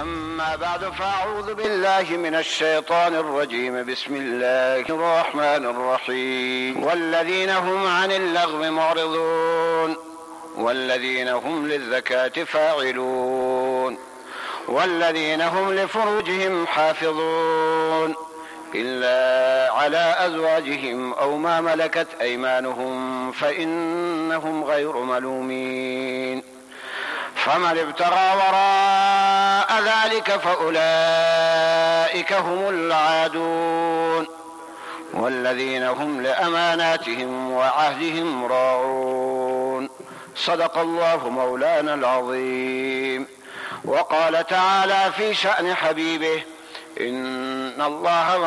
أما بعد فأعوذ بالله من الشيطان الرجيم. بسم الله الرحمن الرحيم. والذين هم عن اللغو معرضون. والذين هم للزكاة فاعلون. والذين هم لفروجهم حافظون. إلا على أزواجهم أو ما ملكت أيمانهم فإنهم غير ملومين. فمن ابتغى وراء ذلك فأولئك هم العادون والذين هم لأماناتهم وعهدهم راعون. صدق الله مولانا العظيم. وقال تعالى في شأن حبيبه إن الله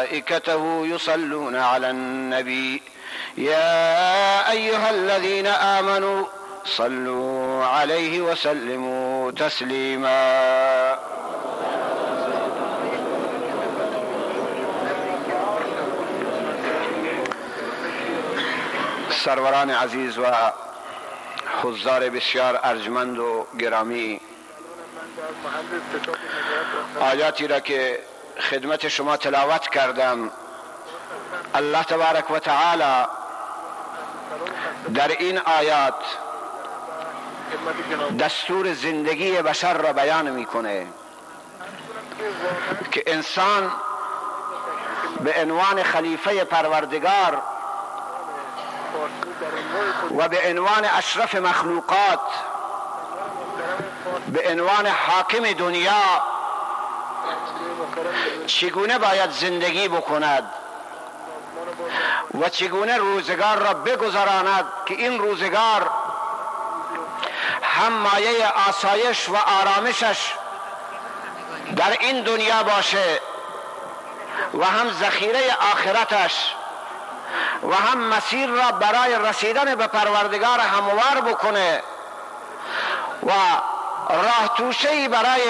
وملائكته يصلون على النبي. يا أيها الذين آمنوا صلوا عليه وسلموا تسليما. سروران عزیز و حضار بسیار ارجمند و گرامی آیاتی را که خدمت شما تلاوت کردم الله تبارک و تعالی در این آیات دستور زندگی بشر را بیان می‌کنه که انسان به عنوان خلیفه پروردگار و به عنوان اشرف مخلوقات به عنوان حاکم دنیا چگونه باید زندگی بکند و چگونه روزگار را بگذراند که این روزگار هم مایه آسایش و آرامشش در این دنیا باشه و هم ذخیره آخرتش و هم مسیر را برای رسیدن به پروردگار هموار بکنه و راه توشه برای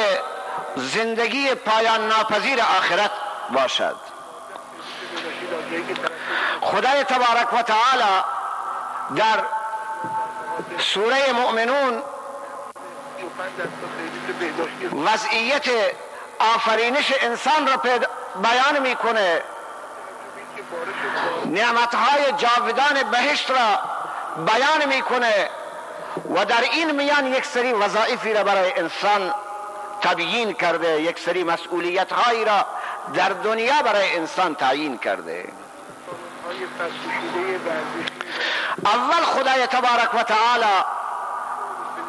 زندگی پایان ناپذیر آخرت باشد. خدای تبارک و تعالی در سوره مؤمنون وضعیت آفرینش انسان را بیان می‌کنه. نعمتهای جاودان بهشت را بیان می‌کنه و در این میان یک سری وظایفی را برای انسان تبیین کرده یک سری مسئولیت هایی را در دنیا برای انسان تعیین کرده. اول خدای تبارک و تعالی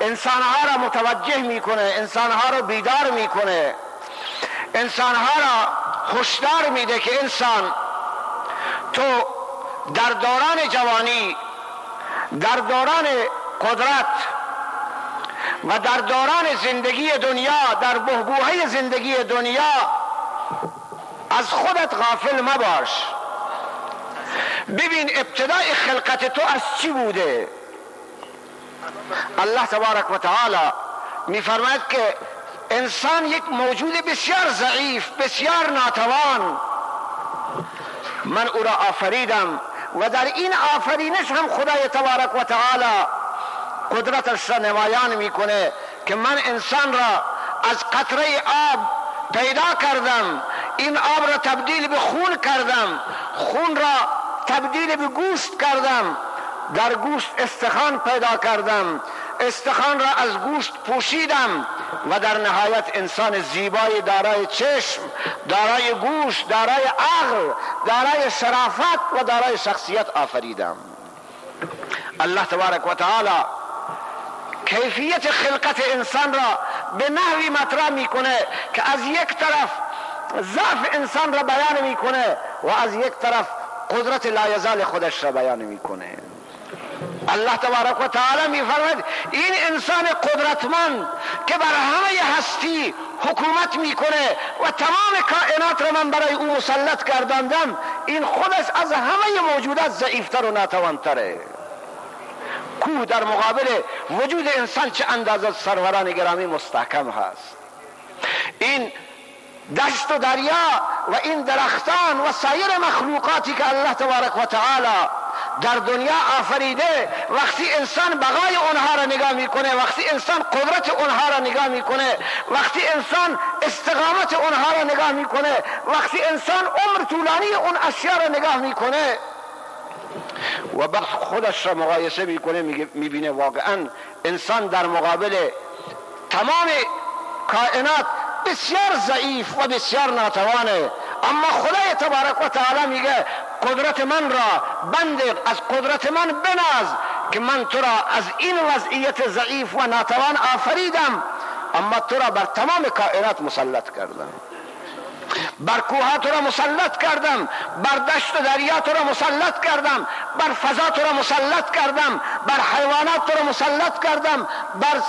انسانها را متوجه می‌کنه انسانها را بیدار می‌کنه. انسانها را هشدار میده که انسان تو در دوران جوانی در دوران قدرت و در دوران زندگی دنیا در بهبوهای زندگی دنیا از خودت غافل مباش. ببین ابتدای خلقت تو از چی بوده؟ الله تبارک و تعالی میفرماید که انسان یک موجود بسیار ضعیف بسیار ناتوان. من او را آفریدم و در این آفرینش هم خدای تبارک و تعالی قدرتش را نمایان می‌کنه که من انسان را از قطره آب پیدا کردم. این آب را تبدیل به خون کردم. خون را تبدیل به گوشت کردم. در گوشت استخان پیدا کردم. استخان را از گوشت پوشیدم و در نهایت انسان زیبای دارای چشم دارای گوش دارای عقل دارای شرافت و دارای شخصیت آفریدم. الله تبارک و تعالی کیفیت خلقت انسان را به نحوی مطرح می‌کنه که از یک طرف ضعف انسان را بیان می‌کنه و از یک طرف قدرت لایزال خودش را بیان می‌کنه. الله تبارک و تعالی میفرماید این انسان قدرتمند که بر همه هستی حکومت می‌کنه و تمام کائنات را من برای او مسلط کردندم این خودش از همه موجودات ضعیفتر و ناتوانتره. کوه در مقابل وجود انسان چه اندازه سروران گرامی مستحکم هست. این دشت و دریا و این درختان و سایر مخلوقاتی که الله تبارک و تعالی در دنیا آفریده وقتی انسان بقای اونها را نگاه می‌کنه وقتی انسان قدرت اونها را نگاه می‌کنه وقتی انسان استقامت اونها را نگاه می‌کنه وقتی انسان عمر طولانی اون اشیاء را نگاه می‌کنه. و بعد خودش را مقایسه می‌کنه می‌بینه واقعا انسان در مقابل تمام کائنات بسیار ضعیف و بسیار ناتوانه. اما خدای تبارک و تعالی میگه قدرت من را بند از قدرت من بناز که من تو را از این وضعیت ضعیف و ناتوان آفریدم اما تو را بر تمام کائنات مسلط کردم. بر کوه تو را مسلط کردم بر دشت و دریا تو را مسلط کردم بر فضا تو را مسلط کردم بر حیوانات تو را مسلط کردم بر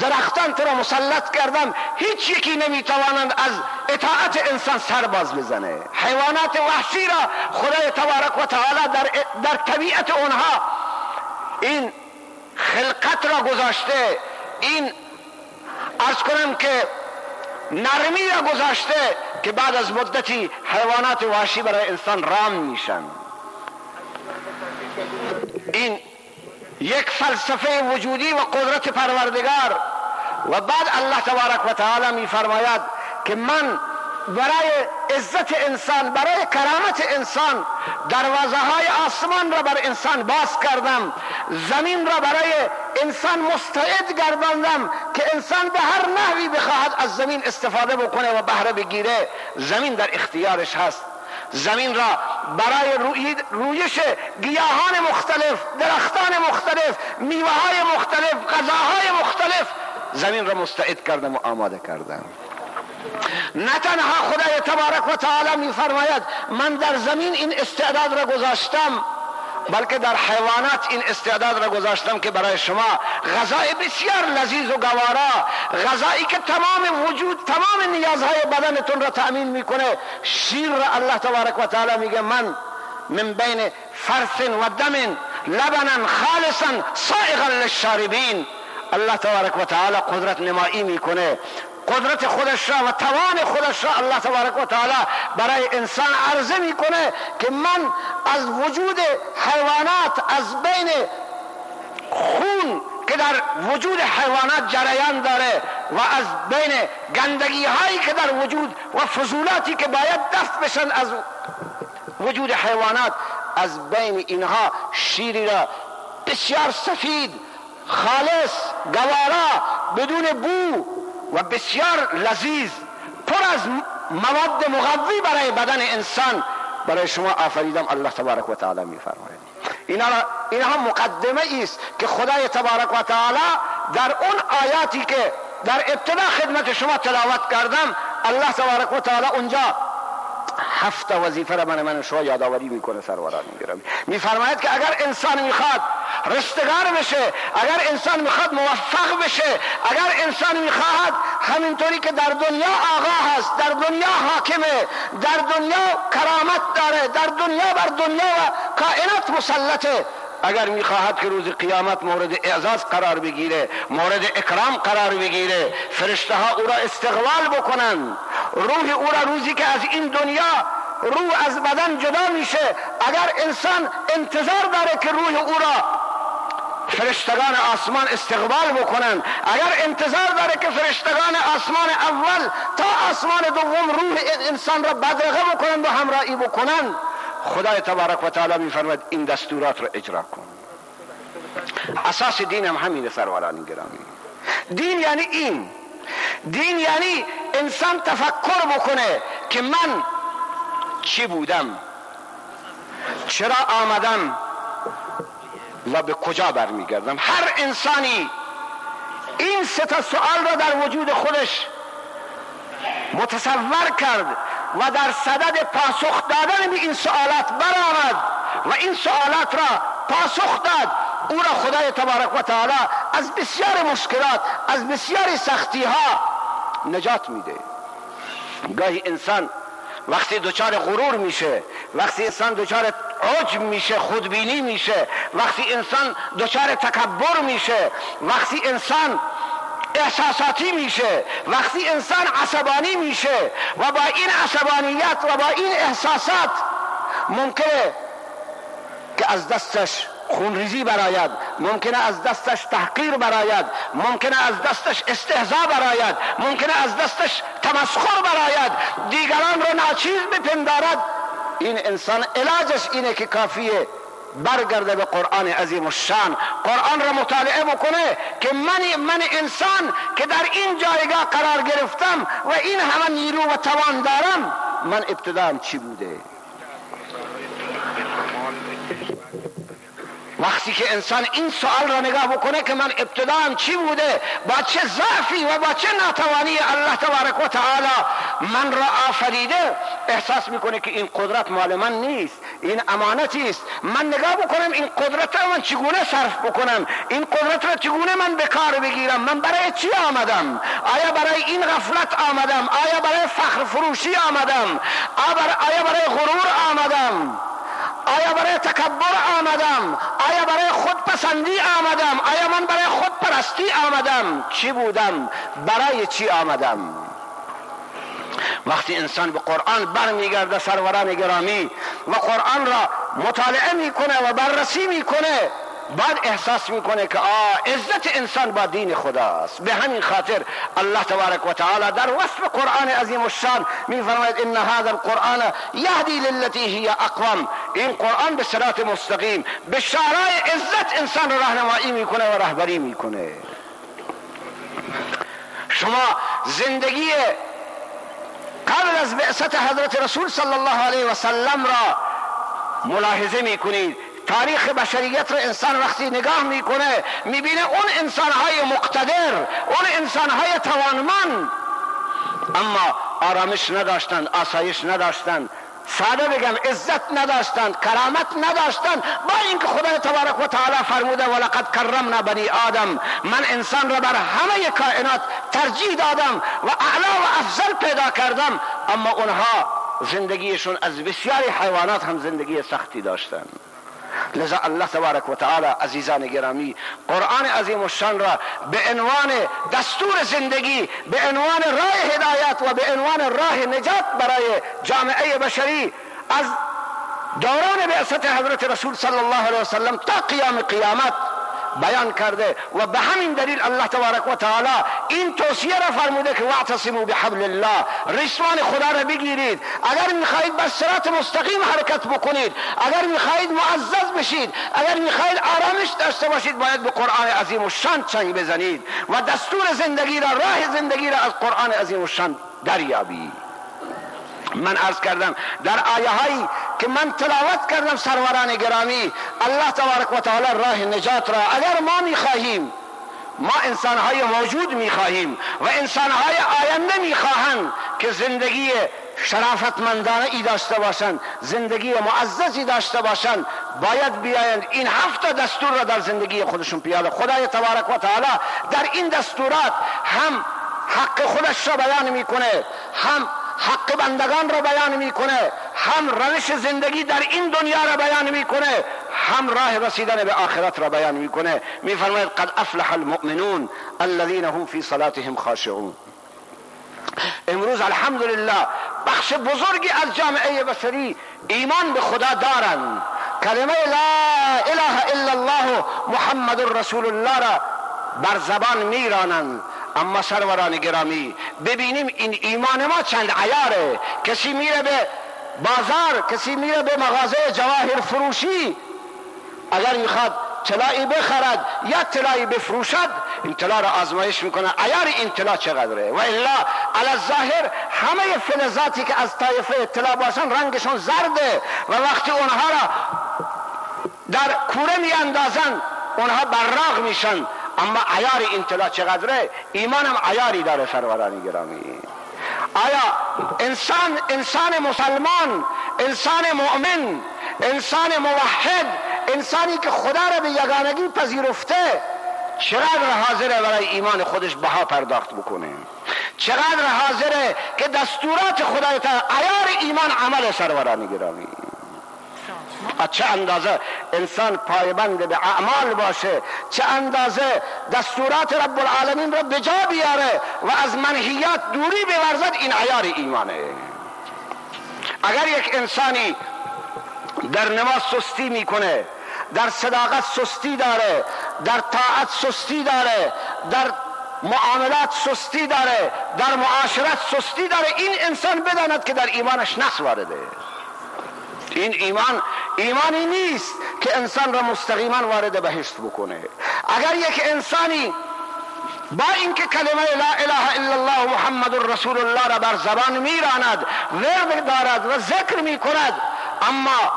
درختان تو را مسلط کردم هیچ یکی نمی‌توانند از اطاعت انسان سر باز بزنه. حیوانات وحشی را خدای تبارک و تعالی در, در طبیعت اونها این خلقت را گذاشته این ارز کنم که نرمی را گذاشته که بعد از مدتی حیوانات وحشی برای انسان رام میشن. این یک فلسفه وجودی و قدرت پروردگار. و بعد الله تبارک و تعالی می فرماید که من برای عزت انسان برای کرامت انسان دروازه های آسمان را بر انسان باز کردم. زمین را برای انسان مستعد گرداندم که انسان به هر نحوی بخواهد از زمین استفاده بکنه و بهره بگیره. زمین در اختیارش هست. زمین را برای رویش گیاهان مختلف درختان مختلف میوه های مختلف غذاهای مختلف زمین را مستعد کردم و آماده کردم. نه تنها خدای تبارک و تعالی میفرماید من در زمین این استعداد را گذاشتم. بلکه در حیوانات این استعداد را گذاشتم که برای شما غذای بسیار لذیذ و گوارا غذایی که تمام وجود تمام نیازهای بدنتون را تأمین می‌کنه. شیر را الله تبارک و تعالی میگه من من بین فرث و دم لبنا خالصا سائغا للشاربین. الله تبارک و تعالی قدرت نمایی می‌کنه. قدرت خودش را و توان خودش را الله تبارک و تعالی برای انسان عرضه می‌کنه که من از وجود حیوانات از بین خون که در وجود حیوانات جریان داره و از بین گندگی هایی که در وجود و فضولاتی که باید دفت بشن از وجود حیوانات از بین اینها شیری را بسیار سفید خالص گوارا بدون بو و بسیار لذیذ پر از مواد مغوی برای بدن انسان برای شما آفریدم. الله تبارک و تعالی میفرماید. اینا اینها مقدمه است که خدای تبارک و تعالی در اون آیاتی که در ابتدا خدمت شما تلاوت کردم الله تبارک و تعالی اونجا هفت وظیفه را من من شما یادآوری می‌کنه سروران می‌گیرم. میفرماید که اگر انسان می‌خواد رستگار بشه اگر انسان می‌خواد موفق بشه اگر انسان می‌خواهد همینطوری که در دنیا آقا هست در دنیا حاکمه در دنیا کرامت داره در دنیا بر دنیا و کائنات مسلطه اگر می‌خواهد که روز قیامت مورد اعزاز قرار بگیره مورد اکرام قرار بگیره فرشته ها او را استقبال بکنن. روح او را روزی که از این دنیا روح از بدن جدا میشه. اگر انسان انتظار داره که روح او را فرشتگان آسمان استقبال بکنن اگر انتظار داره که فرشتگان آسمان اول تا آسمان دوم روح انسان را بدرقه بکنن و همراهی بکنن خدای تبارک و تعالی میفرماید این دستورات را اجرا کن. اساس دین هم همین سروران گرامی. دین یعنی این. دین یعنی انسان تفکر بکنه که من چی بودم چرا آمدم و به کجا برمیگردم. هر انسانی این سه تا سوال را در وجود خودش متصور کرد. و در صدد پاسخ دادن به این سوالات برآمد و این سوالات را پاسخ داد. او را خدای تبارک و تعالی از بسیار مشکلات از بسیار سختی ها نجات میده. گاهی انسان وقتی دچار غرور میشه وقتی انسان دچار عجب میشه خودبینی میشه وقتی انسان دچار تکبر میشه وقتی انسان احساساتی میشه. وقتی انسان عصبانی میشه و با این عصبانیت و با این احساسات ممکنه که از دستش خونریزی براید ممکنه از دستش تحقیر براید ممکنه از دستش استهزا براید ممکنه از دستش تمسخر براید. دیگران رو ناچیز بپندارد. این انسان علاجش اینه که کافیه. برگرده به قرآن عظیم الشان. قرآن را مطالعه بکنه که من من انسان که در این جایگاه قرار گرفتم و این همه نیرو و توان دارم من ابتدام چی بوده؟ وقتی که انسان این سوال را نگاه بکنه که من ابتدام چی بوده؟ با چه ضعفی و با چه ناتوانی الله تبارک و تعالی من را آفریده؟ احساس می‌کنه که این قدرت مال من نیست این امانتی است. من نگاه بکنم این قدرت را من چگونه صرف بکنم؟ این قدرت را چگونه من به کار بگیرم؟ من برای چی آمدم؟ آیا برای این غفلت آمدم؟ آیا برای فخر فروشی آمدم؟ آیا برای غرور آمدم؟ آیا برای تکبر آمدم؟ آیا برای خود پسندی آمدم؟ آیا من برای خود پرستی آمدم؟ چی بودم؟ برای چی آمدم؟ وقتی انسان به قرآن برمیگرده سروران گرامی و قرآن را مطالعه می‌کنه و بررسی می‌کنه بعد احساس می‌کنه که آه عزت انسان با دین خداست. به همین خاطر الله تبارک و تعالی در وصف قرآن عظیم الشان میفرماید ان هذا القرآن یهدی للتی هی اقوم. این قرآن به صراط مستقیم به شارع عزت انسان را راهنمایی می‌کنه و رهبری می‌کنه. شما زندگی قبل از بعثت حضرت رسول صلی الله علیه و سلم را ملاحظه می‌کنید. تاریخ بشریت رو انسان وقتی نگاه می‌کنه می‌بینه اون انسانهای مقتدر اون انسانهای توانمند. اما آرامش نداشتند آسایش نداشتند ساده بگم عزت نداشتند کرامت نداشتند با اینکه خدای تبارک و تعالی فرموده ولقد کرمنا بنی آدم. من انسان را بر همه کائنات ترجیح دادم و اعلا و افضل پیدا کردم اما اونها زندگیشون از بسیاری حیوانات هم زندگی سختی داشتند لذا الله تبارک و تعالی عزیزان گرامی قرآن عظیم الشان را به عنوان دستور زندگی به عنوان راه هدایت و به عنوان راه نجات برای جامعه بشری از دوران بعثت حضرت رسول صلی الله علیه وسلم تا قیام قیامت بیان کرده و به همین دلیل الله تبارک و تعالی این توصیه را فرموده که واعتصموا بحبل الله رسمان خدا را بگیرید. اگر می‌خواهید بر صراط مستقیم حرکت بکنید اگر می‌خواهید معزز بشید اگر می‌خواهید آرامش داشته باشید باید به قرآن عظیم و شان چنگ بزنید و دستور زندگی را راه زندگی را از قرآن عظیم و شان دریابید. من عرض کردم در آیه هایی که من تلاوت کردم سروران گرامی الله تبارک و تعالی راه نجات را اگر ما می‌خواهیم ما انسانهای موجود می‌خواهیم و انسانهای آینده می‌خواهند که زندگی شرافتمندانه ای داشته باشند زندگی معززی داشته باشند باید بیایند این هفت دستور را در زندگی خودشون پیاده. خدای تبارک و تعالی در این دستورات هم حق خودش را بیان می‌کنه هم حق بندگان را بیان می‌کنه. هم روش زندگی در این دنیا را بیان می‌کنه. هم راه رسیدن به آخرت را بیان می‌کنه. میفرماید قد افلح المؤمنون الذين هم في صلاتهم خاشعون. امروز الحمدلله بخش بزرگی از جامعه بشری ایمان به خدا دارند. کلمه لا اله الا الله محمد رسول الله را بر زبان میرانند. اما سروران گرامی ببینیم این ایمان ما چند عیاره. کسی میره به بازار کسی میره به مغازه جواهر فروشی. اگر می‌خواد طلایی بخرد یا طلایی بفروشد این طلا را آزمایش می‌کنه. عیار این طلا چقدره؟ و الا علی ظاهر همه فلزاتی که از طایفه طلا باشن رنگشون زرده و وقتی اونها را در کوره میاندازن اونها براغ میشن. اما عیار این طلا چقدره؟ ایمانم عیاری داره سرورانی گرامی. آیا انسان انسان مسلمان انسان مؤمن انسان موحد انسانی که خدا را به یگانگی پذیرفته چقدر حاضره برای ایمان خودش بها پرداخت بکنه؟ چقدر حاضره که دستورات خدای عیار ایمان عمل سرورانی گرامی؟ چه اندازه انسان پایبند به اعمال باشه چه اندازه دستورات رب العالمین را به جا بیاره و از منحیات دوری بورزد این عیار ایمانه. اگر یک انسانی در نماز سستی می‌کنه در صداقت سستی داره در طاعت سستی داره در معاملات سستی داره در معاشرت سستی داره این انسان بداند که در ایمانش نقص وارده. این ایمان ایمانی نیست که انسان را مستقیما وارد بهشت بکنه. اگر یک انسانی با اینکه کلمه لا اله الا الله محمد رسول الله را بر زبان میراند ورد دارد و ذکر می‌کند اما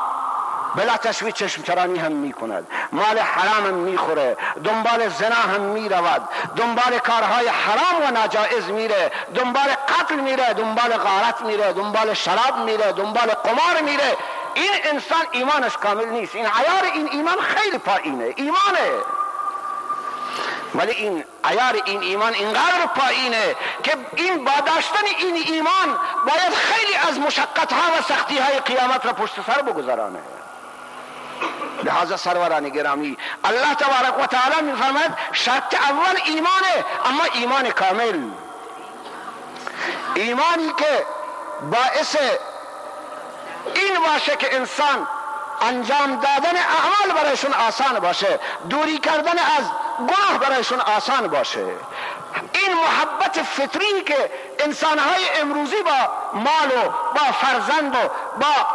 بلا تشوی چشم چرانی هم می کند مال حرام هم می خوره دنبال زنا هم می رود دنبال کارهای حرام و ناجائز میره دنبال قتل میره دنبال غارت میره دنبال شراب میره دنبال قمار میره. این انسان ایمانش کامل نیست. این عیار این ایمان خیلی پایینه. ایمانه. ولی این عیار این ایمان اینقدر پایینه که این با داشتن این ایمان باید خیلی از مشقت ها و سختی های قیامت را پشت سر بگذرانه لحاظا سروران گرامی الله تبارک و تعالی می فرماید شرط اول ایمانه اما ایمان کامل. ایمانی که باعث این باشه که انسان انجام دادن اعمال برایشون آسان باشه دوری کردن از گناه برایشون آسان باشه. این محبت فطری که انسانهای امروزی با مال و با فرزند و با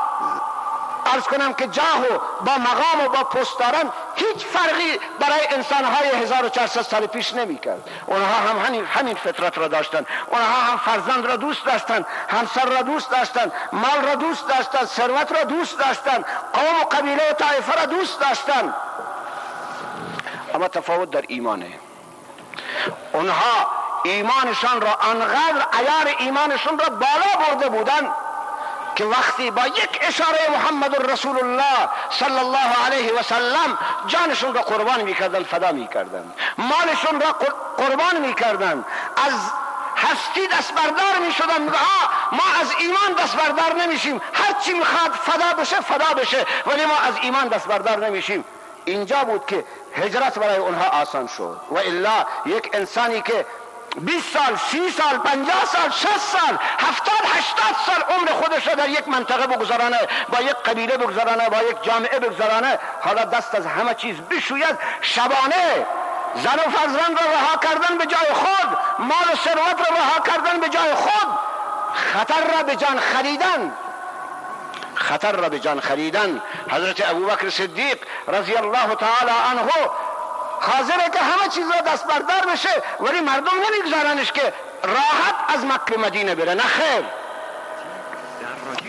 ارز کنم که جاه و با مقام و با پست دارن هیچ فرقی برای انسانهای 1400 سال پیش نمی کرد اونها هم همین, همین فطرت را داشتن. اونها هم فرزند را دوست داشتن همسر را دوست داشتن مال را دوست داشتن ثروت را دوست داشتن قوم و قبیله و طایفه را دوست داشتن. اما تفاوت در ایمانه. اونها ایمانشان را انقدر عیار ایمانشان را بالا برده بودن که وقتی با یک اشاره محمد رسول الله صلی الله علیه و سلم جانشون را قربان می‌کردن فدا می‌کردن. مالشون را قربان می‌کردن. از هستی دست بردار می شدن ما از ایمان دست بردار نمیشیم. هر چی می‌خواد فدا بشه فدا بشه. ولی ما از ایمان دست بردار نمیشیم. اینجا بود که هجرت برای اونها آسان شد. و الا یک انسانی که 20 سال 30 سال 50 سال 60 سال 70 80 سال عمر خودش را در یک منطقه بگذرانه با یک قبیله بگذرانه با یک جامعه بگذرانه حالا دست از همه چیز بشوید شبانه زن و فرزند را رها کردن به جای خود مال و ثروت را رها کردن به جای خود خطر را به جان خریدن. خطر را به جان خریدن. حضرت ابوبکر صدیق رضی الله تعالی عنه حاضره که همه چیز را دست بردار بشه ولی مردم نمیگذارنش که راحت از مکه مدینه بره. نه خیر.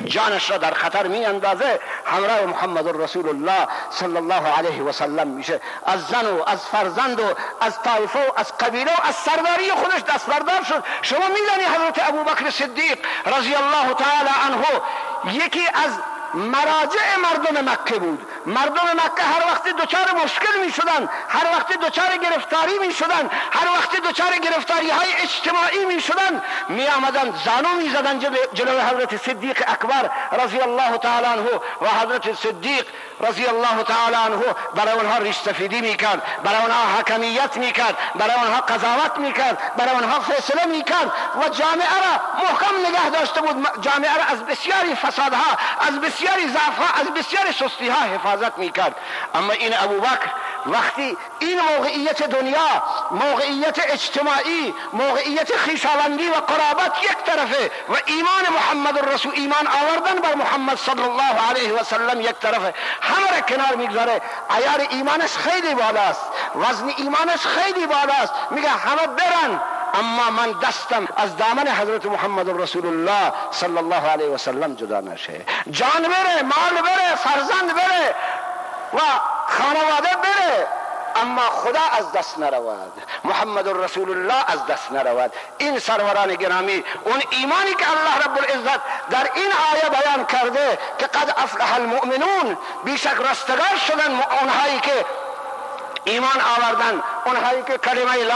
جانش را در خطر می اندازه همراه محمد رسول الله صلی الله علیه و سلم میشه. از زن و از فرزند و از طایفه و از قبیله و از سرداری خودش دست بردار شد. شما میدانی حضرت ابوبکر صدیق رضی الله تعالی عنه یکی از مراجع مردم مکه بود. مردم مکه هر وقت دچار مشکل می شدن هر وقت دچار گرفتاری می شدن هر وقت دچار گرفتاری های اجتماعی می شدن می آمدن زانو می زدن جلو حضرت صدیق اکبر رضی الله تعالی عنه و حضرت صدیق رضی الله تعالی عنه برای اونها ریش می کرد برای اونها حکمیت می کرد برای اونها قضاوت می کرد برای اونها فیصله می کرد و جامعه را محکم نگه داشته بود. جامعه را از بسیاری فسادها از بسیاری ضعفها از بسیاری سستی ها حفاظت می‌کرد. اما این ابوبکر وقتی این موقعیت دنیا موقعیت اجتماعی موقعیت خیشاوندی و قرابت یک طرفه و ایمان محمد رسول ایمان آوردن بر محمد صلی الله علیه و سلم یک طرفه همه را کنار می‌گذاره. عیار ایمانش خیلی بالاست. وزن ایمانش خیلی بالاست. میگه همه برن. اما من دستم از دامن حضرت محمد رسول الله صلی الله علیه و سلم جدا نشه. جان بره مال بره فرزند بره و خانواده بره اما خدا از دست نرود. محمد رسول الله از دست نرود. این سروران گرامی اون ایمانی که الله رب العزت در این آیه بیان کرده که قد افلح المؤمنون بیشک رستگار شدن اونهایی که ایمان آوردن. اونهایی که کلمه لا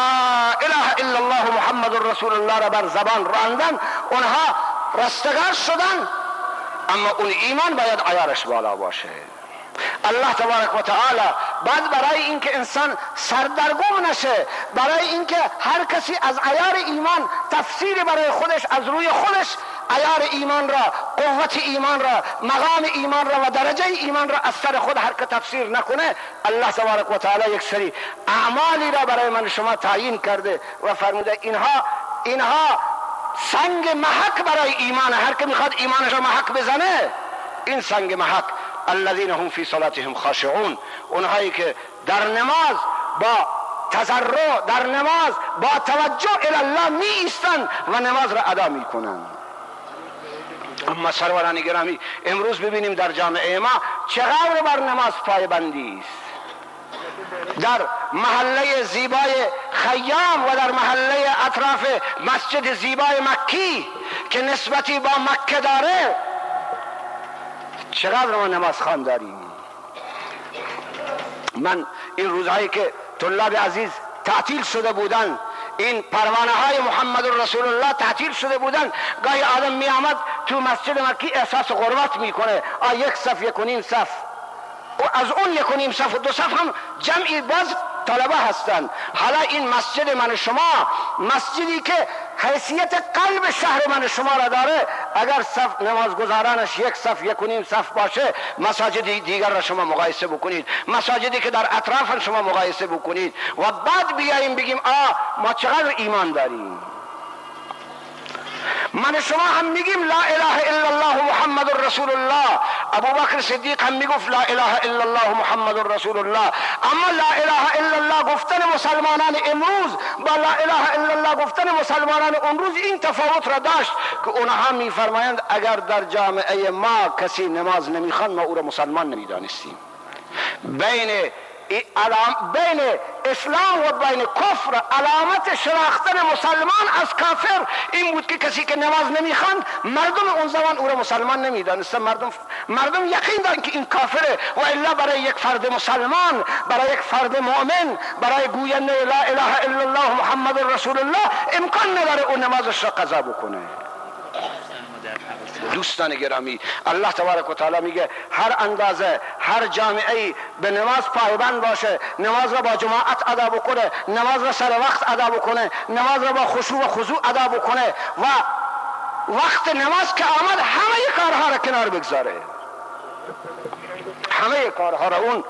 اله الا الله محمد رسول الله را بر زبان راندن اونها رستگار شدن. اما اون ایمان باید عیارش بالا باشه. الله تبارک و تعالی بعد برای اینکه انسان سردرگم نشه برای اینکه هر کسی از عیار ایمان تفسیری برای خودش از روی خودش ایار ایمان را قوت ایمان را مقام ایمان را و درجه ایمان را از سر خود هر که تفسیر نکنه الله تبارک و تعالی یک سری اعمالی را برای من شما تعیین کرده و فرموده اینها اینها سنگ محک برای ایمان هر که می‌خواد ایمانش را محک بزنه این سنگ محک الذين هم فی صلاتهم خاشعون اونهایی که در نماز با تضرع در نماز با توجه الله می ایستن و نماز را ادا می کنن اما سروران گرامی امروز ببینیم در جامعه ما چقدر بر نماز پایبندی است. در محله زیبای خیام و در محله اطراف مسجد زیبای مکی که نسبتی با مکه داره چقدر ما نماز خان داریم من این روزهایی که طلاب عزیز تعطیل شده بودن این پروانه های محمد رسول الله تعطیل شده بودن. گاهی آدم می آمد تو مسجد مکی احساس غربت می‌کنه. آ یک صف یک و نیم صف. و از اون یک و نیم صف و دو صف هم جمعی باز طلبه هستند حالا این مسجد من شما مسجدی که حیثیت قلب شهر من شما را داره اگر صف نمازگزارانش یک صف یک و نیم صف باشه مساجد دیگر را شما مقایسه بکنید. مساجدی که در اطراف شما مقایسه بکنید. و بعد بیاییم بگیم آه ما چقدر ایمان داریم. من شما هم میگیم لا اله الا الله محمد رسول الله. ابو بکر صدیق هم می‌گفت لا اله الا الله محمد رسول الله. اما لا اله الا الله گفتن مسلمانان امروز با لا اله الا الله گفتن مسلمانان اون روز این تفاوت را داشت که اونها میفرمایند اگر در جامعه ما کسی نماز نمی‌خوان ما او را مسلمان نمی‌دانستیم. بین بین اسلام و بین کفر علامت شناختن مسلمان از کافر. این بود که کسی که نماز نمی‌خواند مردم اون زمان او را مسلمان نمی‌دانستن. مردم مردم یقین دارن که این کافره و الا برای یک فرد مسلمان برای یک فرد مؤمن برای گوینده لا اله الا الله محمد رسول الله امکان نداره اون نمازش را قضا بکنه. دوستان گرامی الله تبارک و تعالی میگه هر اندازه هر جامعه به نماز پایبند باشه نماز را با جماعت ادا بکنه نماز را سر وقت ادا بکنه نماز را با خشوع و خضوع ادا بکنه و وقت نماز که آمد همه کارها را کنار بگذاره. همه کارها را. اون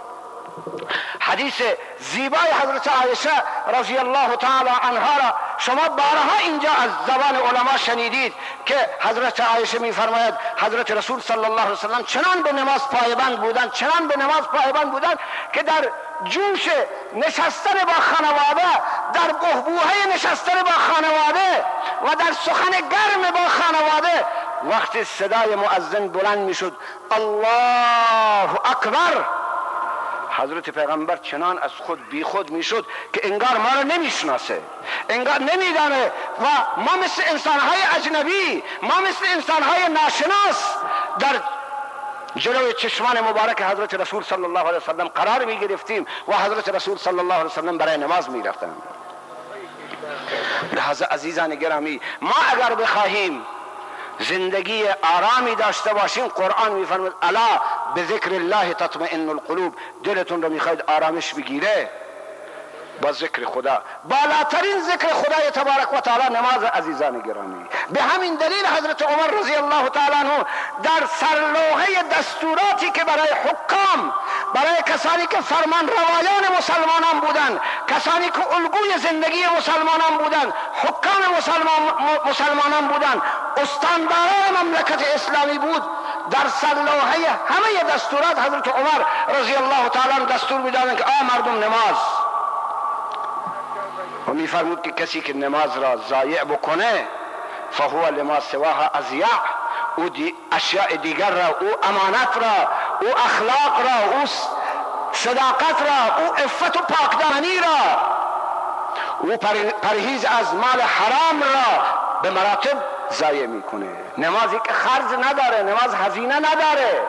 حدیث زیبای حضرت عایشه رضی الله تعالی عنها را شما بارها اینجا از زبان علما شنیدید که حضرت عایشه میفرماید حضرت رسول صلی الله علیه وسلم چنان به نماز پایبند بودند چنان به نماز پایبند بودند که در جوش نشستن با خانواده در بهبوهای نشستن با خانواده و در سخن گرم با خانواده وقتی صدای مؤذن بلند می‌شد الله اکبر! حضرت پیغمبر چنان از خود بی خود می‌شد که انگار ما را نمی‌شناسه انگار نمیدانه و ما مثل انسانهای اجنبی ما مثل انسانهای ناشناس در جلوی چشمان مبارک حضرت رسول صلی الله علیه وسلم قرار می گرفتیم و حضرت رسول صلی الله علیه وسلم برای نماز می رفتن. لحظه عزیزان گرامی ما اگر بخواهیم زندگی آرامی داشته باشیم قرآن میفرماید الا به ذکر الله تطمئن القلوب. دلتون رو می‌خواید آرامش بگیره؟ با ذکر خدا. بالاترین ذکر خدای تبارک و تعالی نماز عزیزان گرامی. به همین دلیل حضرت عمر رضی الله تعالی عنه در سرلوحه دستوراتی که برای حکام برای کسانی که فرمان روایان مسلمانان بودند کسانی که الگوی زندگی مسلمانان بودند حکام مسلمان مسلمانان بودند استانداران مملکت اسلامی بود در سرلوحه همه دستورات حضرت عمر رضی الله تعالی دستور می‌دادند که آ مردم نماز. و میفرمود که کسی که نماز را ضایع بکنه فهو لما سواها ازیع او دی اشیاء دیگر را او امانت را او اخلاق را او صداقت را او افت و پاکدانی را. او پرهیز از مال حرام را به مراتب ضایع می‌کنه. نمازی که خرج نداره نماز هزینه نداره.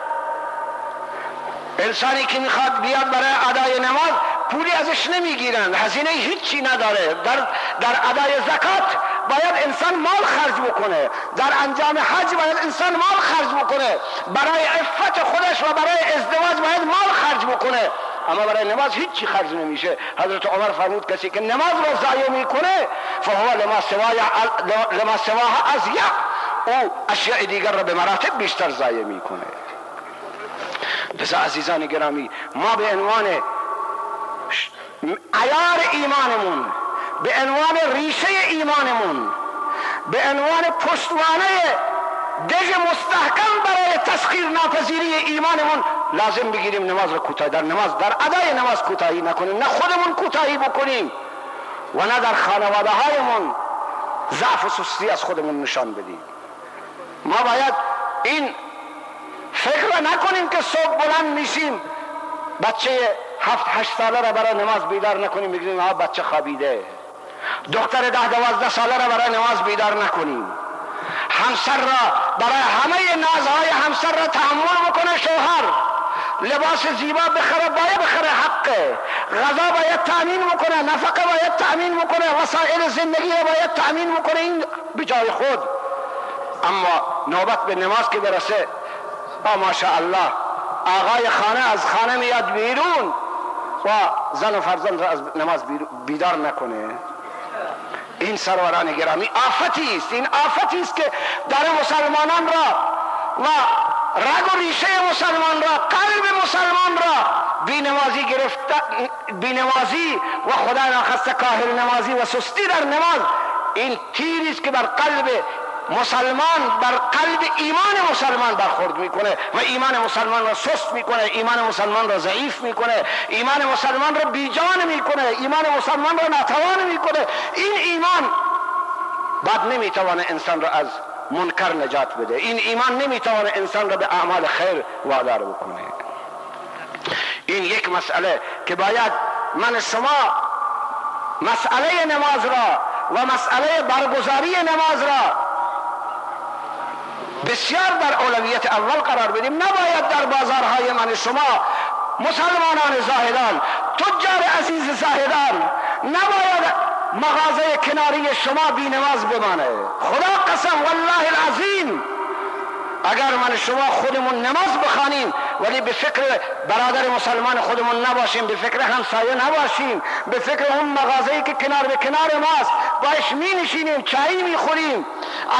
انسانی که می‌خواد بیاد برای ادای نماز پولی ازش نمی‌گیرن. هزینه هیچی نداره. در, در ادای زکات باید انسان مال خرج بکنه. در انجام حج باید انسان مال خرج بکنه. برای عفت خودش و برای ازدواج باید مال خرج بکنه. اما برای نماز هیچی خرج نمیشه. حضرت عمر فرمود کسی که نماز رو ضایع می‌کنه فهو لما سواها از او اشیاء دیگر را به مراتب بیشتر ضایع می‌کنه. لذا عزیزان گرامی ما به عنوان عیار ایمانمون به عنوان ریشه ایمانمون به عنوان پشتوانه دژ مستحکم برای تسخیر ناپذیری ایمانمون لازم بگیریم نماز را کوتاه در نماز در ادای نماز کوتاهی نکنیم نه خودمون کوتاهی بکنیم و نه در خانواده هایمون ضعف و سستی از خودمون نشان بدیم. ما باید این فکر نکنیم که صبح بلند میشیم بچه هفت هشت ساله را برای نماز بیدار نکنیم بگیم ها بچه خوابیده. دختر ده دوازده ساله را برای نماز بیدار نکنیم. همسر را برای همه نازهای همسر را تحمل بکنه شوهر. لباس زیبا بخره باید بخره حقه. غذا باید تأمین بکنه نفقه باید تأمین بکنه وسایل زندگی باید تأمین بکنه این بجای خود. اما نوبت به نماز که برسه ماشاء الله آقای خانه از خانه میاد بیرون. و زن و فرزند را از نماز بیدار نکنه. این سروران گرامی آفتی است. این آفتی است که در مسلمانان را و رگ و ریشه مسلمان را قلب مسلمان را بینمازی گرفته بینمازی و خدا ناخسته کاهل نمازی و سستی در نماز. این تیری است که بر قلب مسلمان بر قلب ایمان مسلمان برخورد می‌کنه و ایمان مسلمان را سست می‌کنه ایمان مسلمان را ضعیف می‌کنه ایمان مسلمان را بیجان می‌کنه ایمان مسلمان را ناتوان می‌کنه. این ایمان بعد نمی‌توانه انسان را از منکر نجات بده. این ایمان نمی‌توانه انسان را به اعمال خیر وادار بکنه. این یک مسئله که باید من شما مسئله نماز را و مسئله برگزاری نماز را بسیار در اولویت اول قرار بدیم. نباید در بازارهای من شما مسلمانان زاهدان تجار عزیز زاهدان نباید مغازه کناری شما بی نماز بمانه. خدا قسم والله العظیم. اگر من شما خودمون نماز بخوانیم ولی به فکر برادر مسلمان خودمون نباشیم به فکر همسایه نباشیم به فکر اون مغازه‌ای که کنار به کنار ماست باش می نشینیم چایی می خوریم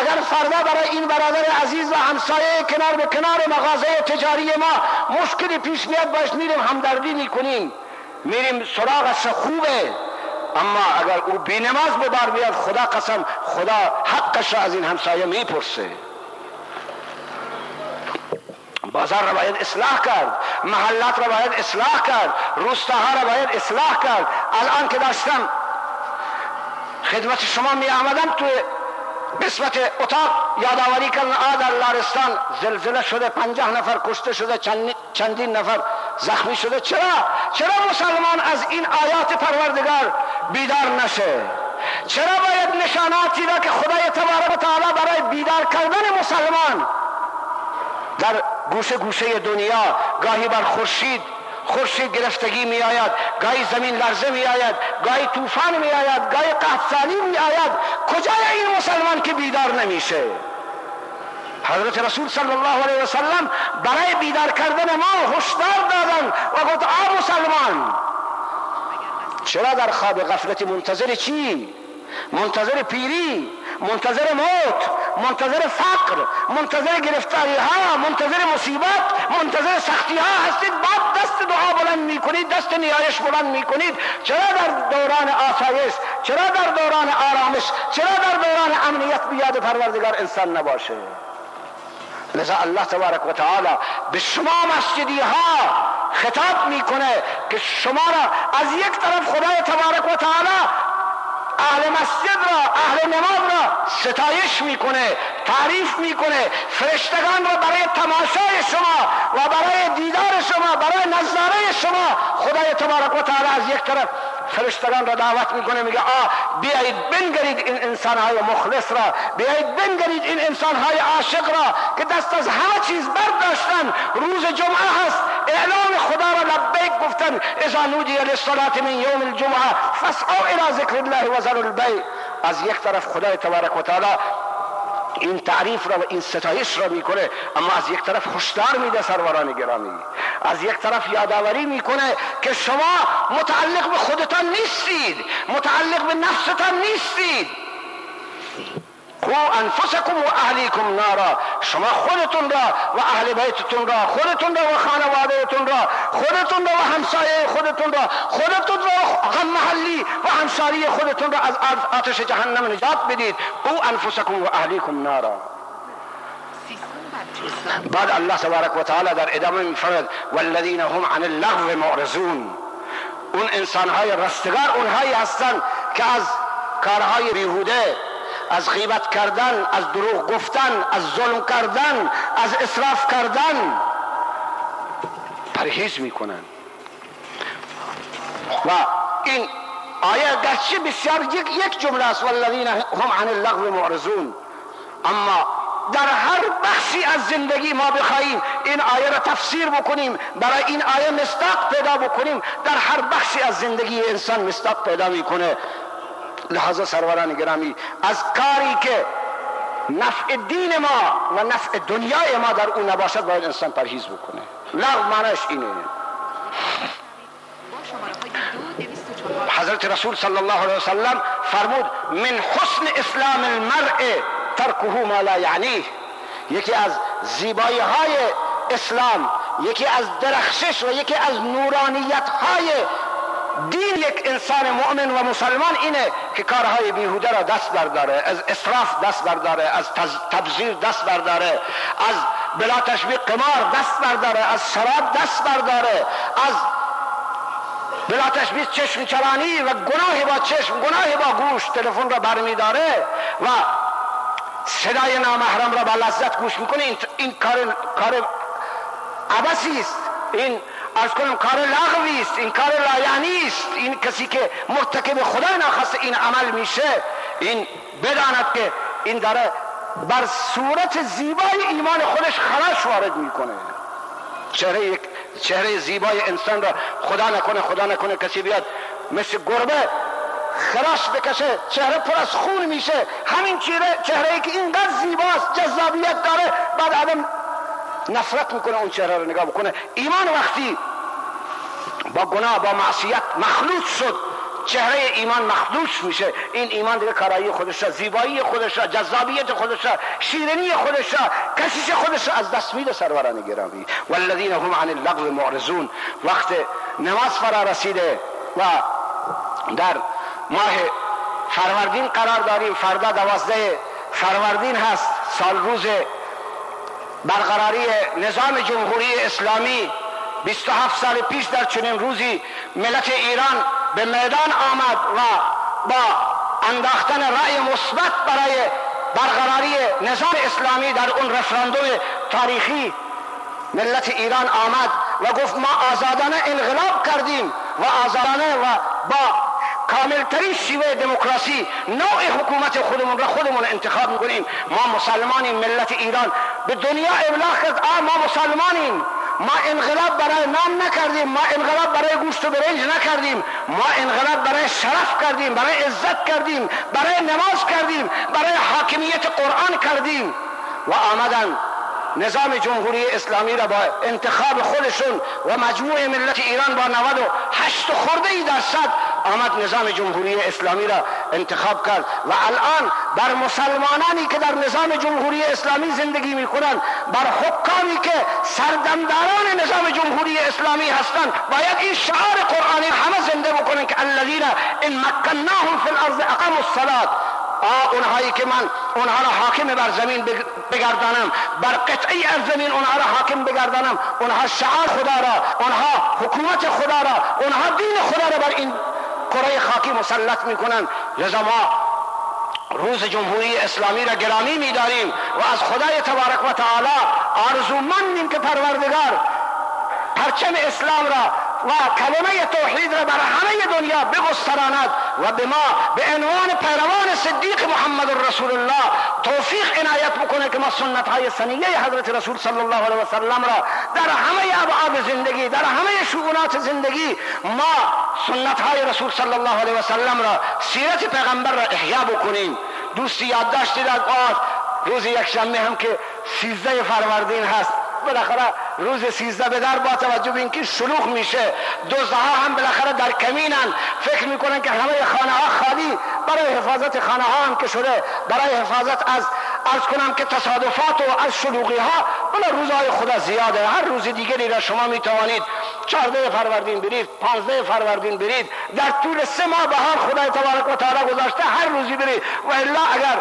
اگر فردا برای این برادر عزیز و همسایه کنار به کنار مغازه تجاری ما مشکلی پیش میاد باش میریم همدردی می‌کنیم. میریم سراغش خوبه. اما اگر او بینماز به بار بیاد خدا قسم خدا حقش را از این همسایه می‌پرسه. بازار را باید اصلاح کرد محلات را باید اصلاح کرد روستاها را باید اصلاح کرد الان که داشتم خدمت شما می آمدم توی قسمت اتاق یادآوری کردن آ در لارستان زلزله شده پنجاه نفر کشته شده چندین نفر زخمی شده چرا؟ چرا مسلمان از این آیات پروردگار بیدار نشه؟ چرا باید نشاناتی را که خدای تبارک تعالی برای بیدار کردن مسلمان در گوشه گوشه دنیا گاهی بر خورشید خورشید گرفتگی می آید گاهی زمین لرزه می آید گاهی طوفان می آید گاهی قحطانی می آید کجای این مسلمان که بیدار نمیشه؟ حضرت رسول صلی الله علیه وسلم برای بیدار کردن ما هشدار دادن و گفت آ مسلمان! چرا در خواب غفلت منتظر چی؟ منتظر پیری؟ منتظر موت منتظر فقر منتظر گرفتاری ها منتظر مصیبت منتظر سختی ها هستید. بعد دست دعا بلند می کنید دست نیایش بلند می کنید چرا در دوران آسایش چرا در دوران آرامش چرا در دوران امنیت بیاد پروردگار انسان نباشه؟ لذا الله تبارک و تعالی به شما مسجدی ها خطاب می‌کنه که شما را از یک طرف خدای تبارک و تعالی اهل مسجد را اهل نماز را ستایش می‌کنه تعریف می‌کنه فرشتگان را برای تماشای شما و برای دیدار شما برای نظاره شما خدای تبارک و تعالی از یک طرف فرشتگان را دعوت می‌کنه میگه آ بیایید بنگرید این انسانهای مخلص را بیایید بنگرید این انسانهای عاشق را که دست از همه چیز برداشتن. روز جمعه هست اعلان خدا را لبیک گفتن. اذا نودی للصلاة من یوم الجمعه فاسعوا الى ذکر الله و البیع. از یک طرف خدای تبارک و تعالی این تعریف را و این ستایش را می‌کنه اما از یک طرف هشدار میده سروران گرامی. از یک طرف یادآوری می‌کنه که شما متعلق به خودتان نیستید متعلق به نفستان نیستید. قو انفسکم و اهلیکم نارا. شما خودتون را و اهل بیتتون را خودتون را و خانوادهتون را خودتون را و همسایه خودتون را خودتون را هم محلی و همساری خودتون را از آتش جهنم نجات بدید. قو انفسکم و اهلیکم نارا. بعد الله تبارک و تعالی در ادامه میفرماید والذین هم عن اللغو معرضون. اون انسانهای رستگار اونهایی هستند که از کارهای بیهوده از غیبت کردن از دروغ گفتن از ظلم کردن از اصراف کردن. پرهیز می‌کنن. و این آیه گرچه بسیار یک جمله است والذین هم عن اللغو معرضون. اما در هر بخشی از زندگی ما بخواهیم این آیه را تفسیر بکنیم برای این آیه مستاق پیدا بکنیم در هر بخشی از زندگی انسان مستاق پیدا می‌کنه. لحظه سروران گرامی از کاری که نفع دین ما و نفع دنیای ما در اون نباشد باید انسان پرهیز بکنه. لغو معنیش اینه. حضرت رسول صلی الله علیه وسلم فرمود من حسن اسلام المرء ترکه ما لا یعنیه. یکی از زیبایی های اسلام یکی از درخشش و یکی از نورانیت های دین یک انسان مؤمن و مسلمان اینه که کارهای بیهوده را دست برداره از اسراف دست برداره از تبذیر دست برداره از بلا تشبیه قمار دست برداره از شراب دست برداره از بلا تشبیه چشم چرانی و گناه با چشم گناه با گوش تلفن را برمیداره و صدای نامحرم را با لذت گوش می‌کنه. این, کار کار عبسی است. این از کنم کار لغوی است این کار لایعنی است. این کسی که مرتکب خدا ناخواست این عمل میشه این بداند که این داره بر صورت زیبای ایمان خودش خلاش وارد می‌کنه. چهره یک چهره زیبای انسان را خدا نکنه خدا نکنه کسی بیاد مثل گربه خراش بکشه چهره پر از خون میشه. همین چهره چهره ای که اینقدر زیباست جذابیت داره. بعد آدم نفرت می‌کنه اون چهره رو نگاه بکنه. ایمان وقتی با گناه با معصیت مخلوط شد. چهره ایمان مخدوش میشه. این ایمان دیگه کارایی خودش را زیبایی خودش را جذابیت خودش را شیرینی خودش را کشش خودش را از دست میده سروران گرامی. والذین هم عن اللغو معرضون. وقت نماز فرا رسیده و در ماه فروردین قرار داریم. فردا دوازده فروردین هست. سال روز برقراری نظام جمهوری اسلامی. 27 سال پیش در چنین روزی ملت ایران به میدان آمد و با انداختن رأی مثبت برای برقراری نظام اسلامی در اون رفراندوم تاریخی ملت ایران آمد و گفت ما آزادانه انقلاب کردیم و آزادانه و با کاملترین شیوه دموکراسی نوع حکومت خودمون را خودمون انتخاب می‌کنیم. ما مسلمانیم ملت ایران به دنیا ابلاغ کرد. ما مسلمانیم. ما انقلاب برای نام نکردیم ما انقلاب برای گوشت و برنج نکردیم. ما انقلاب برای شرف کردیم برای عزت کردیم برای نماز کردیم برای حاکمیت قرآن کردیم. و آمدن نظام جمهوری اسلامی را با انتخاب خودشون و مجموع ملت ایران با 98 خورده ای درصد آمد نظام جمهوری اسلامی را انتخاب کرد و الان بر مسلمانانی که در نظام جمهوری اسلامی زندگی می‌کنند بر حکامی که سردمداران نظام جمهوری اسلامی هستند باید این شعار قرآنی همه زنده بکنن که الذین ان مکناهم فی الارض اقاموا الصلاه اونهایی که من اونها را حاکم بر زمین بگردانم بر قطعی از زمین اونها را حاکم بگردانم اونها شعار خدا را اونها حکومت خدا را اونها دین خدا را بر این کره خاکی مسلط می‌کنن. لذا ما روز جمهوری اسلامی را گرامی میداریم و از خدای تبارک و تعالی آرزومندیم که پروردگار پرچم اسلام را و کلمه توحید را بر همه دنیا بگستراند. و به ما به عنوان پیروان صدیق محمد رسول الله توفیق عنایت بکنه که ما سنت های سنیه حضرت رسول صلی الله علیه وسلم را در همه ابعاد زندگی در همه شؤونات زندگی ما سنت های رسول صلی الله علیه وسلم را سیرت پیغمبر را احیا بکنیم. دوستی یادداشت در روز یک شنبه هم که سیزده فروردین هست. بالاخره روز سیزده به در با توجه به اینکه شلوغ میشه دزدها هم بالاخره در کمینن. فکر می‌کنن که همه خانه ها خالی. برای حفاظت خانه ها هم که شده برای حفاظت از ارز کنم که تصادفات و از شلوغی ها بلا روزهای خدا زیاده. هر روز دیگری را شما می توانید چارده فروردین برید پانزده فروردین برید. در طول سه ماه بهار خدای تبارک و تعالی گذاشته هر روزی برید. و الا اگر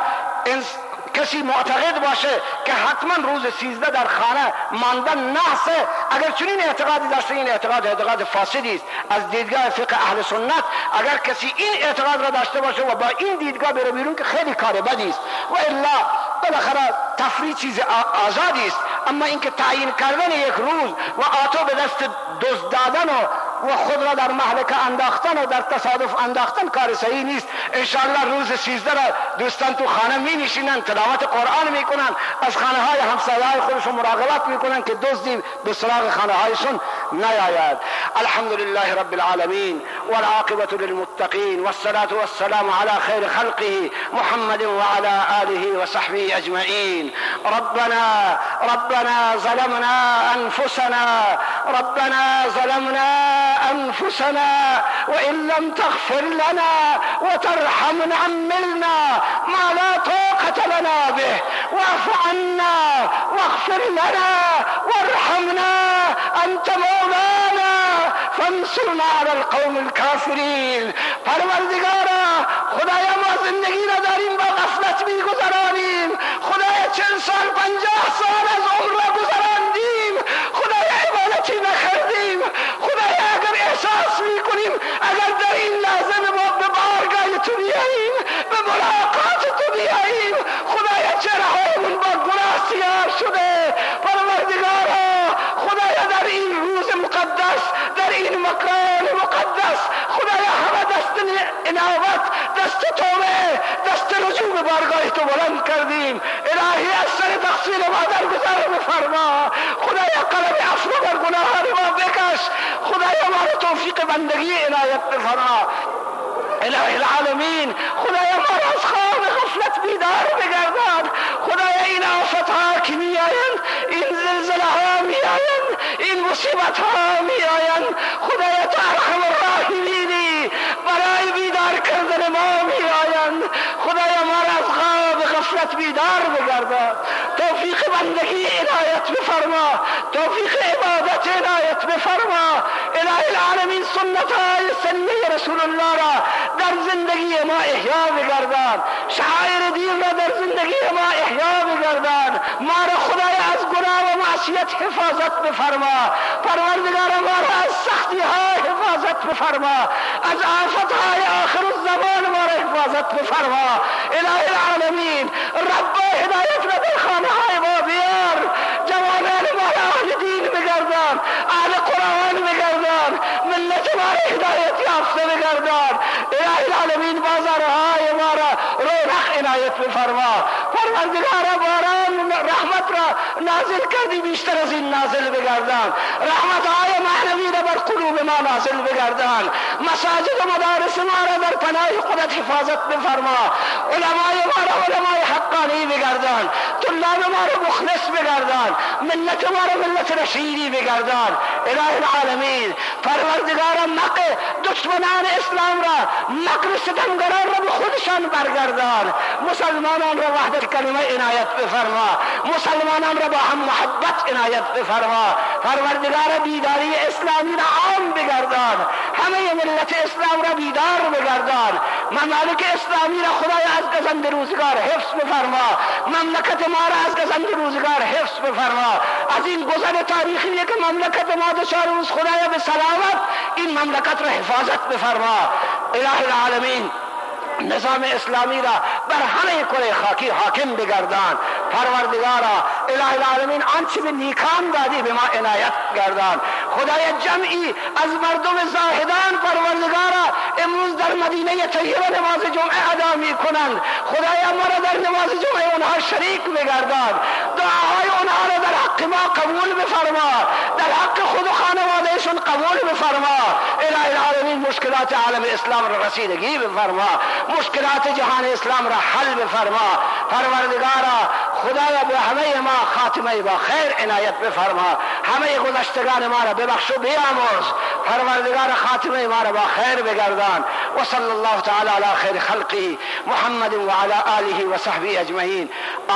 کسی معتقد باشه که حتما روز سیزده در خانه ماندن نحسه اگر چنین اعتقادی داشته این اعتقاد اعتقاد فاسدی است. از دیدگاه فقه اهل سنت اگر کسی این اعتقاد را داشته باشه و با این دیدگاه بره بیرون که خیلی کار بدی است. و الا بالاخره تفریح چیز آزادی است. اما اینکه تعیین کردن یک روز و آتو به دست دزد دادن و و خود را در محلکه انداختن و در تصادف انداختن کار صحیح نیست. انشاءالله روز سیزده را دوستان تو خانه می نشینن تلاوت قرآن می کنن از خانه های همسایه های خودشون مراقبت می کنن که دزدی به سراغ خانه هایشون نیاید. الحمد لله رب العالمین والعاقبة للمتقین والصلاة والسلام على خير خلقه محمد وعلى آله وصحبه أجمعين ربنا ربنا ظلمنا أنفسنا ربنا ظلمنا أنفسنا وإن لم تغفر لنا وترحمنا عملنا ما لا طاقة لنا به. واعف عنا واغفر لنا وارحمنا. أنت مولانا. فانصرنا على القوم الكافرين. پروردگارا خدایا ما زندگی را داریم با غفلت میگذرانیم. خدایا چند سال پنجاه سال از عمر را گذراندیم. خدایا عبادتی نکردیم. اگر احساس می‌کنیم اگر در این لحظه به بارگاه تو بیاییم به ملاقات تو بیاییم خدایا چهرهایمون با گناه سیاه شده. پروردگارا در این مکان مقدس. خدایا همه دست انعابت دست توبه دست رجوع به بارگاه تو بلند کردیم. الهی از سر تقصیر ما در گذر بفرما. خدایا قلم عفو بر گناه ما بکش. خدایا ما رو توفیق بندگی عنایت بفرما. اله العالمین خدایا ما از خواب غفلت بیدار بگردان. خدایا این آفت ها که میآیند این زلزله ها میآیند این مصیبت ها میآیند. خدایا تو ارحم الراحمینی برای بیدار کردن ما میآیند. خدایا ما را از خواب غفلت بیدار بگردان. توفیق بندگی عنایت بفرما. توفیق عبادت عنایت بفرما. إله العالمین سنت های سنی رسول الله را. در زندگی ما احیا بگردان شعائر دین را در زندگی ما احیا بگردان ما را خدای از گناه و معصیت حفاظت بفرما. پروردگار ما را از سختی ها حفاظت بفرما. از آفت های آخر الزمان ما را حفاظت بفرما. إله العالمین رب هدایت را در خانه های ما بیار. جوانان ما را دین بگردان. أهل قرآن بگردان. ملت ما هدایت یافته بگردان. اله العالمین بازارهای ما را رونق عنایت بفرما. پروردگار باران رحمت را نازل کردی بیشتر از این نازل بگردان. رحمت های معنوی را بر قلوب ما نازل بگردان. مساجد و مدارس ما را در پناه خودت حفاظت بفرما. علمای ما را علمای حقانی بگردان. طلاب ما را مخلص بگردان. ملت ما را ملت رشیدی بگردان اله العالمین پروردگار مقه دشمنان اسلام را مکر ستمگران را به خودشان برگردان. مسلمانان را وحدت کلمه عنایت بفرما. مسلمانان را با هم محبت عنایت بفرما. پروردگار بیداری اسلامی را عام بگردان. همه ملت اسلام را بیدار بگردان. ممالک اسلامی را خدای از گزند روزگار حفظ بفرما. مملکت ما را از گزند روزگار حفظ بفرما. از این گذر تاریخی که مملکت ما دچار روز خدای به سلامت این مملکت را حفاظت بفرما. اله العالمین نظام اسلامی را بر همه کره خاکی حاکم بگردان. پروردگارا اله العالمین آنچه به نیکان دادی به ما عنایت گردان. خدای جمعی از مردم زاهدان پروردگارا امروز در مدینه طیبه نماز جمعه ادا می کنند خدای ما را در نماز جمعه اونها شریک بگردان. دعاهای اونها را در حق ما قبول بفرما. در حق خود و خانوادهشون قبول بفرما. اله العالمین مشکلات عالم اسلام را رسیدگی بفرما. مشکلات جهان اسلام را حل بفرما. پروردگارا خدایا به همه ما خاتمه با خیر عنایت بفرما. همه گذشتگان ما را ببخش و بیامرز. پروردگار خاتمه ما را با خیر بگردان. و صلی الله تعالی علی خیر خلقی محمد و علی آله و صحبه اجمعین.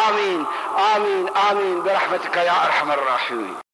آمین آمین آمین. برحمتك یا ارحم الراحمین.